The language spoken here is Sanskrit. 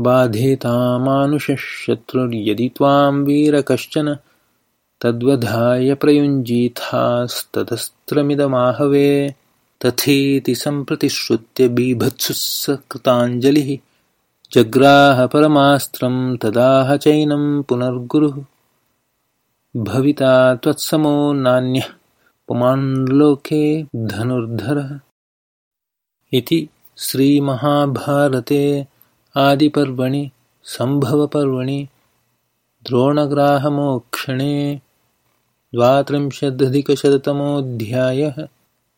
बाधेतामानुषशत्रुर्यदि त्वां वीर कश्चन। तद्वधाय प्रयुञ्जीथास्ततस्त्रमिदमाहवे। तथेति सम्प्रतिश्रुत्य बीभत्सुकृताञ्जलिः जग्राहपरमास्त्रं तदाह चैनं पुनर्गुरुः। भविता त्वत्समो नान्यः पुमान्लोके धनुर्धरः। इति श्रीमहाभारते आदिपर्वणि सम्भवपर्वणि द्रोणग्राहमोक्षणे द्वात्रिंशदधिकशततमोऽध्यायः